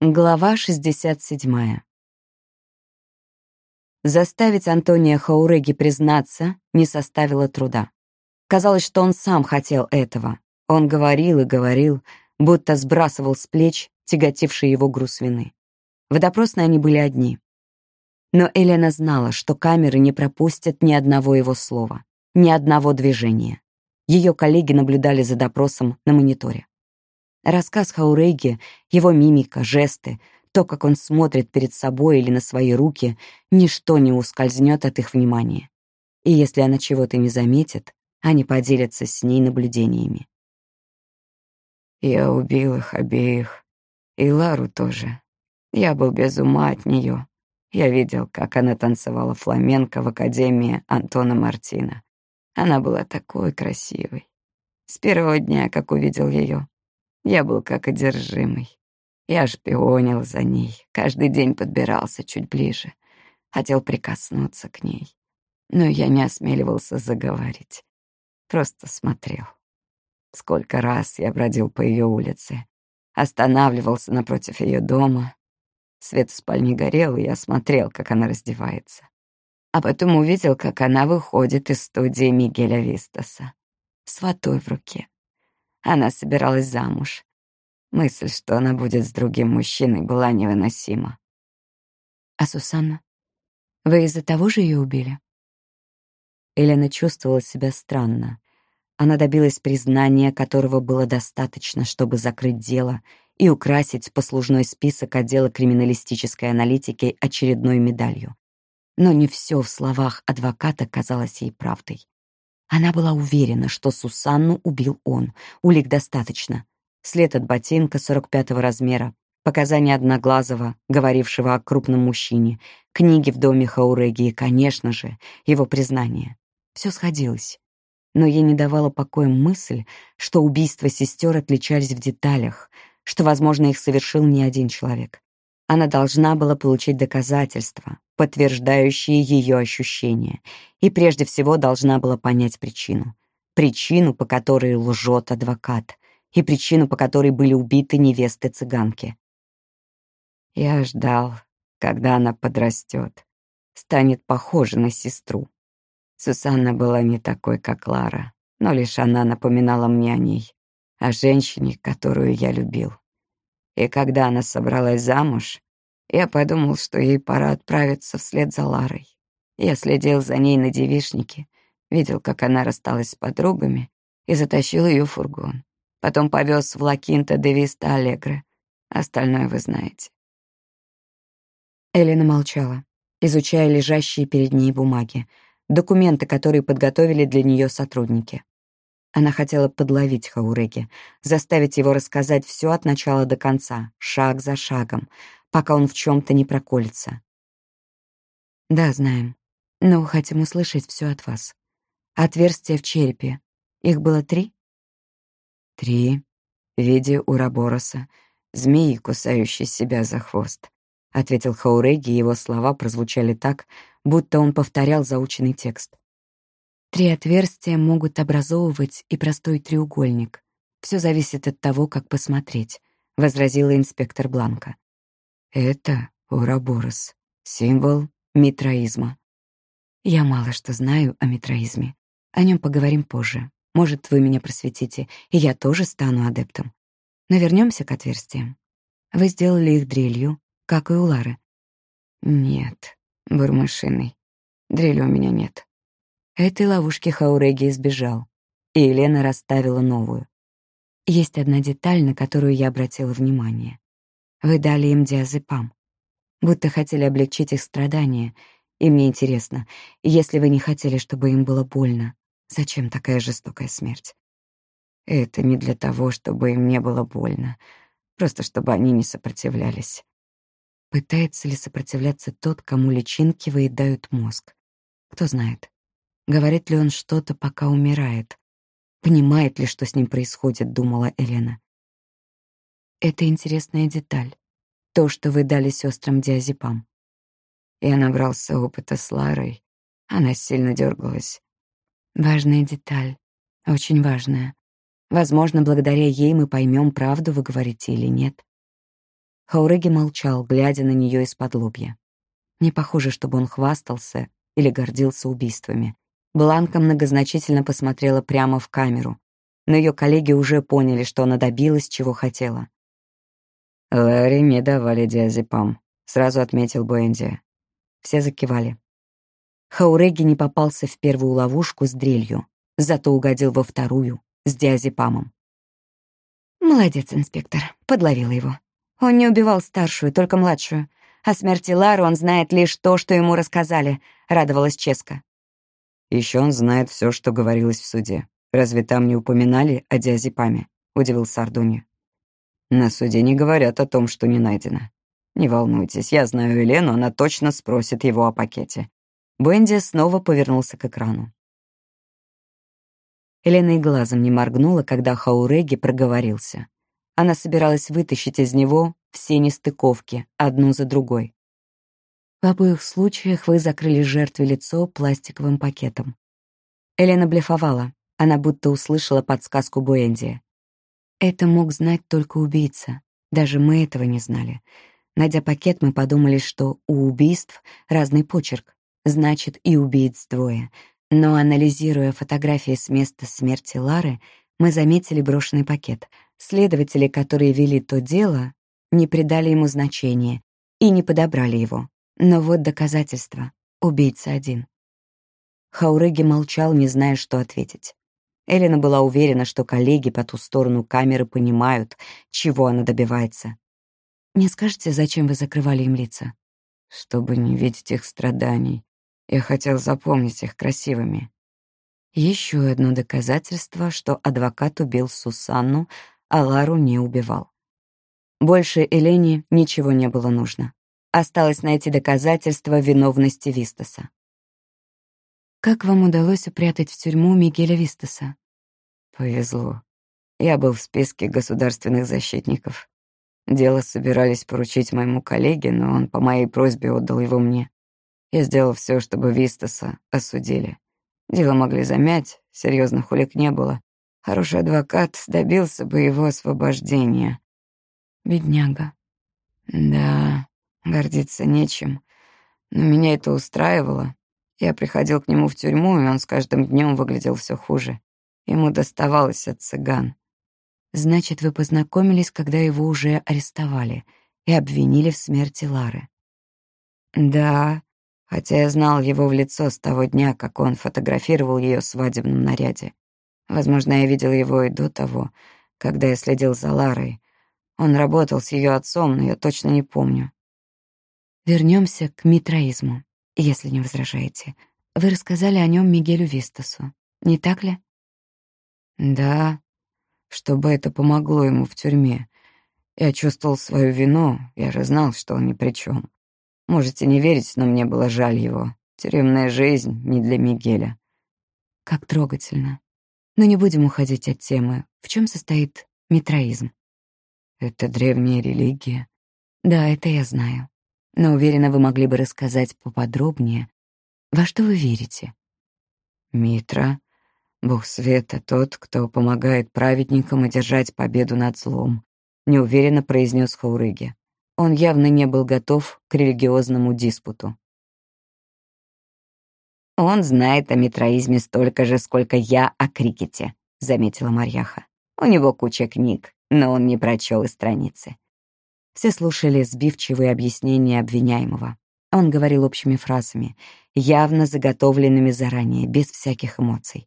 Глава 67. Заставить Антония Хауреги признаться не составило труда. Казалось, что он сам хотел этого. Он говорил и говорил, будто сбрасывал с плеч тяготивший его груз вины. В допросной они были одни. Но Елена знала, что камеры не пропустят ни одного его слова, ни одного движения. Ее коллеги наблюдали за допросом на мониторе. Рассказ Хауреги, его мимика, жесты, то, как он смотрит перед собой или на свои руки, ничто не ускользнет от их внимания. И если она чего-то не заметит, они поделятся с ней наблюдениями. Я убил их обеих. И Лару тоже. Я был без ума от нее. Я видел, как она танцевала фламенко в Академии Антона Мартина. Она была такой красивой. С первого дня, как увидел ее, я был как одержимый. Я шпионил за ней, каждый день подбирался чуть ближе, хотел прикоснуться к ней. Но я не осмеливался заговорить, просто смотрел. Сколько раз я бродил по ее улице, останавливался напротив ее дома. Свет в спальне горел, и я смотрел, как она раздевается. А потом увидел, как она выходит из студии Мигеля Вистаса с водой в руке. Она собиралась замуж. Мысль, что она будет с другим мужчиной, была невыносима. «А Сусанна? Вы из-за того же ее убили?» Елена чувствовала себя странно. Она добилась признания, которого было достаточно, чтобы закрыть дело и украсить послужной список отдела криминалистической аналитики очередной медалью. Но не все в словах адвоката казалось ей правдой. Она была уверена, что Сусанну убил он. Улик достаточно. След от ботинка 45-го размера, показания Одноглазого, говорившего о крупном мужчине, книги в доме Хауреги конечно же, его признание. Все сходилось. Но ей не давала покоя мысль, что убийства сестер отличались в деталях, что, возможно, их совершил не один человек. Она должна была получить доказательства, подтверждающие ее ощущения, и прежде всего должна была понять причину. Причину, по которой лжет адвокат, и причину, по которой были убиты невесты-цыганки. Я ждал, когда она подрастет, станет похожа на сестру. Сусанна была не такой, как Лара, но лишь она напоминала мне о ней, о женщине, которую я любил. И когда она собралась замуж, я подумал, что ей пора отправиться вслед за Ларой. Я следил за ней на девишнике, видел, как она рассталась с подругами и затащил ее в фургон. Потом повез в Лакинта де Виста Аллегре. Остальное вы знаете. Элина молчала, изучая лежащие перед ней бумаги, документы, которые подготовили для нее сотрудники. Она хотела подловить Хауреги, заставить его рассказать все от начала до конца, шаг за шагом, пока он в чем то не проколется. «Да, знаем, но хотим услышать все от вас. Отверстия в черепе. Их было три?» «Три. В виде урабороса, змеи, кусающей себя за хвост», — ответил Хауреги, и его слова прозвучали так, будто он повторял заученный текст. Три отверстия могут образовывать и простой треугольник. Все зависит от того, как посмотреть, возразила инспектор Бланка. Это ураборос, символ митроизма. Я мало что знаю о митроизме. О нем поговорим позже. Может, вы меня просветите, и я тоже стану адептом. Но вернемся к отверстиям. Вы сделали их дрелью, как и у Лары. Нет, бурмашиной. Дрели у меня нет. Этой ловушки Хауреги избежал, и Елена расставила новую. Есть одна деталь, на которую я обратила внимание. Вы дали им диазепам, будто хотели облегчить их страдания, и мне интересно, если вы не хотели, чтобы им было больно, зачем такая жестокая смерть? Это не для того, чтобы им не было больно, просто чтобы они не сопротивлялись. Пытается ли сопротивляться тот, кому личинки выедают мозг? Кто знает. Говорит ли он что-то, пока умирает? Понимает ли, что с ним происходит, думала Елена. Это интересная деталь. То, что вы дали сестрам диазепам. Я набрался опыта с Ларой. Она сильно дергалась. Важная деталь. Очень важная. Возможно, благодаря ей мы поймем, правду вы говорите или нет. Хауреги молчал, глядя на нее из-под лобья. Не похоже, чтобы он хвастался или гордился убийствами. Бланка многозначительно посмотрела прямо в камеру, но ее коллеги уже поняли, что она добилась, чего хотела. «Ларри не давали диазепам», — сразу отметил Буэнди. Все закивали. Хауреги не попался в первую ловушку с дрелью, зато угодил во вторую с диазепамом. «Молодец, инспектор», — подловила его. «Он не убивал старшую, только младшую. О смерти Лары он знает лишь то, что ему рассказали», — радовалась Ческа. Еще он знает все, что говорилось в суде. Разве там не упоминали о диазепаме?» — удивился Ардуни. «На суде не говорят о том, что не найдено. Не волнуйтесь, я знаю Елену, она точно спросит его о пакете». Бенди снова повернулся к экрану. Елена и глазом не моргнула, когда Хауреги проговорился. Она собиралась вытащить из него все нестыковки, одну за другой. В обоих случаях вы закрыли жертве лицо пластиковым пакетом. Елена блефовала. Она будто услышала подсказку Буэнди. Это мог знать только убийца. Даже мы этого не знали. Найдя пакет, мы подумали, что у убийств разный почерк. Значит, и убийц двое. Но, анализируя фотографии с места смерти Лары, мы заметили брошенный пакет. Следователи, которые вели то дело, не придали ему значения и не подобрали его. Но вот доказательства. Убийца один. Хауреги молчал, не зная, что ответить. Элина была уверена, что коллеги по ту сторону камеры понимают, чего она добивается. «Не скажете, зачем вы закрывали им лица?» «Чтобы не видеть их страданий. Я хотел запомнить их красивыми. Еще одно доказательство, что адвокат убил Сусанну, а Лару не убивал. Больше Элене ничего не было нужно. Осталось найти доказательства виновности Вистаса. «Как вам удалось упрятать в тюрьму Мигеля Вистаса?» «Повезло. Я был в списке государственных защитников. Дело собирались поручить моему коллеге, но он по моей просьбе отдал его мне. Я сделал все, чтобы Вистаса осудили. Дело могли замять, серьезных улик не было. Хороший адвокат добился бы его освобождения. Бедняга. Да, гордиться нечем. Но меня это устраивало. Я приходил к нему в тюрьму, и он с каждым днем выглядел все хуже. Ему доставалось от цыган. Значит, вы познакомились, когда его уже арестовали и обвинили в смерти Лары. Да, хотя я знал его в лицо с того дня, как он фотографировал ее в свадебном наряде. Возможно, я видел его и до того, когда я следил за Ларой. Он работал с ее отцом, но я точно не помню. Вернемся к митроизму, если не возражаете. Вы рассказали о нем Мигелю Вистасу, не так ли? Да, чтобы это помогло ему в тюрьме. Я чувствовал свою вину, я же знал, что он ни при чем. Можете не верить, но мне было жаль его. Тюремная жизнь не для Мигеля. Как трогательно. Но не будем уходить от темы. В чем состоит митроизм? Это древняя религия. Да, это я знаю. Но уверена, вы могли бы рассказать поподробнее. Во что вы верите? Митра, бог света, тот, кто помогает праведникам одержать победу над злом, неуверенно произнес Хаурыги. Он явно не был готов к религиозному диспуту. «Он знает о митроизме столько же, сколько я о крикете», — заметила Марьяха. «У него куча книг, но он не прочел и страницы». Все слушали сбивчивые объяснения обвиняемого. Он говорил общими фразами, явно заготовленными заранее, без всяких эмоций.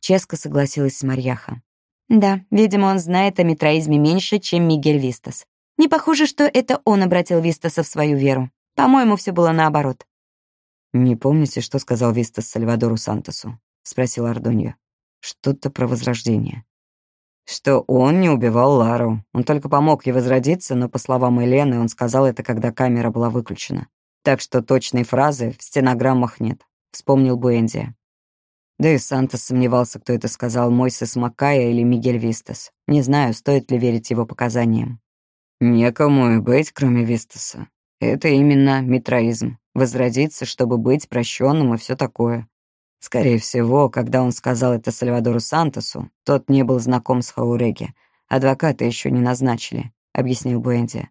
Ческа согласилась с Марьяха. «Да, видимо, он знает о митроизме меньше, чем Мигель Вистас. Не похоже, что это он обратил Вистаса в свою веру. По-моему, все было наоборот. «Не помните, что сказал Вистас Сальвадору Сантосу?» — спросил Ардоньо. «Что-то про возрождение». Что он не убивал Лару. Он только помог ей возродиться, но, по словам Елены, он сказал это, когда камера была выключена. Так что точной фразы в стенограммах нет, вспомнил Буэнди. Да и Сантос сомневался, кто это сказал, Мойсес Макая или Мигель Вистас. Не знаю, стоит ли верить его показаниям. Некому и быть, кроме Вистаса. Это именно митроизм. Возродиться, чтобы быть прощенным и все такое. Скорее всего, когда он сказал это Сальвадору Сантосу, тот не был знаком с Хауреги. Адвоката еще не назначили, объяснил Буэнди.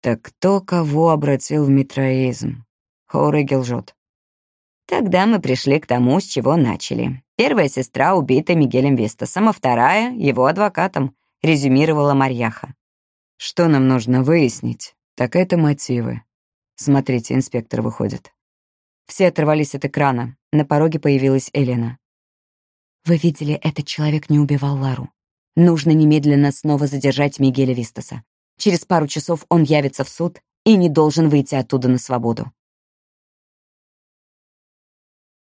Так кто кого обратил в митроизм? Хорегел лжет. Тогда мы пришли к тому, с чего начали. Первая сестра убита Мигелем Вестасом, а вторая — его адвокатом, резюмировала Марьяха. Что нам нужно выяснить? Так это мотивы. Смотрите, инспектор выходит. Все оторвались от экрана. На пороге появилась Элена. «Вы видели, этот человек не убивал Лару. Нужно немедленно снова задержать Мигеля Вистаса. Через пару часов он явится в суд и не должен выйти оттуда на свободу.